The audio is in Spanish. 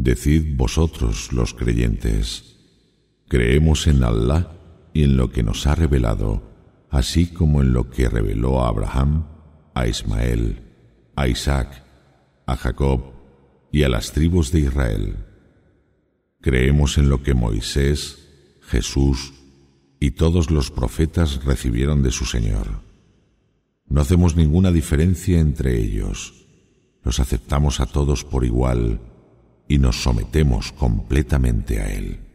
Decid vosotros los creyentes, creemos en Allah y en lo que nos ha revelado, así como en lo que reveló a Abraham, a Ismael, a Isaac, a Jacob y a las tribus de Israel. Creemos en lo que Moisés, Jesús y todos los profetas recibieron de su Señor. No hacemos ninguna diferencia entre ellos. Los aceptamos a todos por igual y nos sometemos completamente a Él.